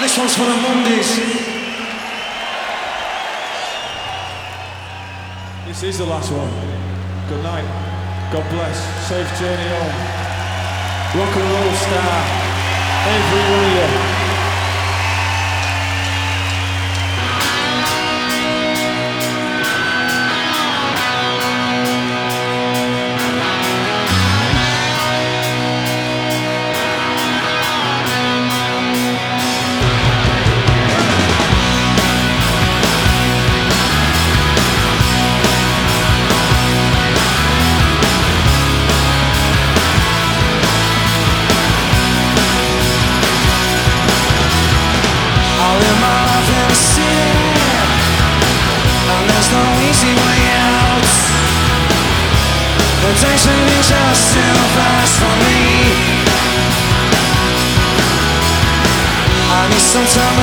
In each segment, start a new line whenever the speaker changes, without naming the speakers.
This one's for the Mondays.
This is the last one. Good night. God bless. Safe journey home. Rock and roll star.
Everyone. easy way out. The days moving just too fast for me. I need some time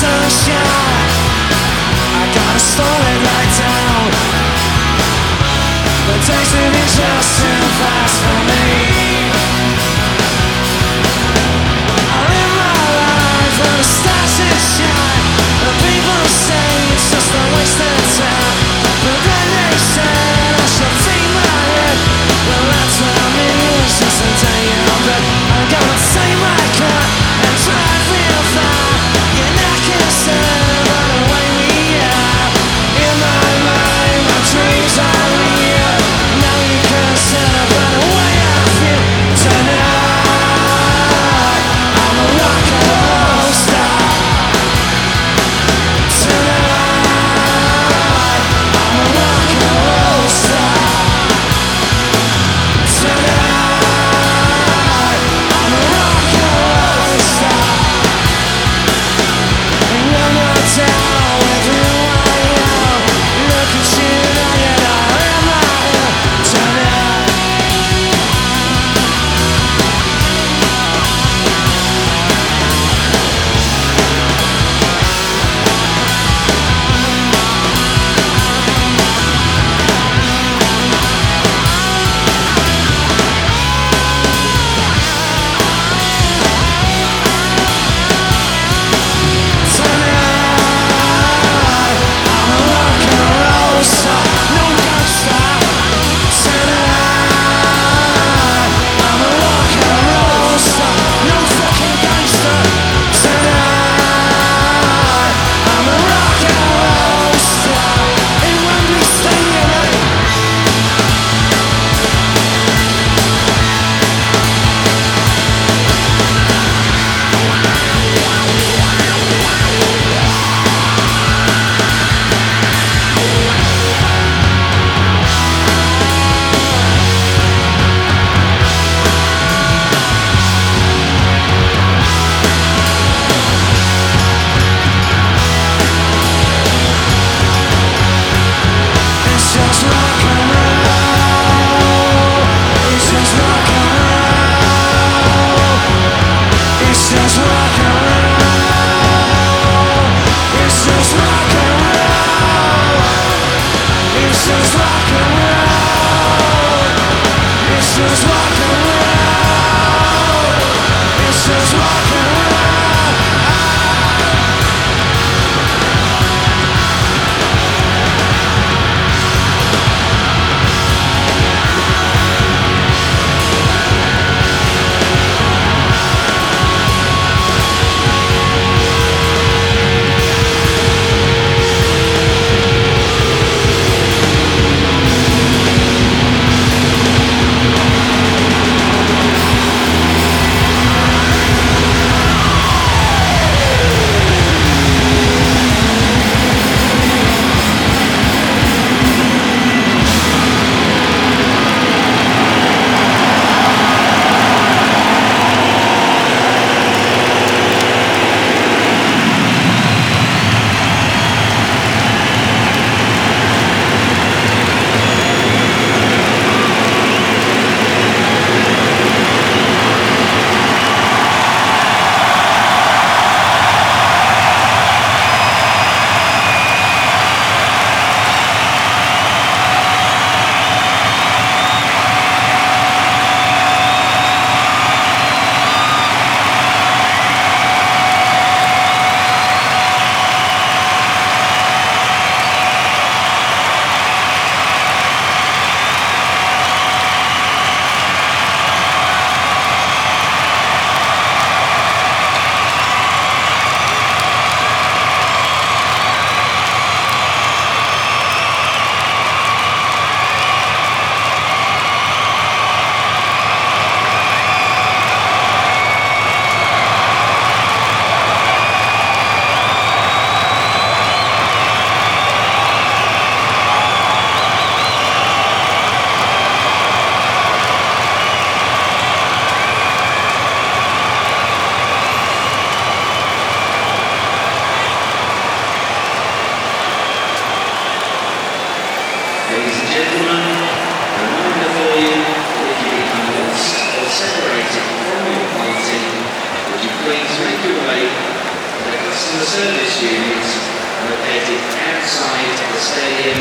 sunshine I gotta slow it right down. The days are just too fast separated from your party, would you. please make your way to the customer
service units located outside the stadium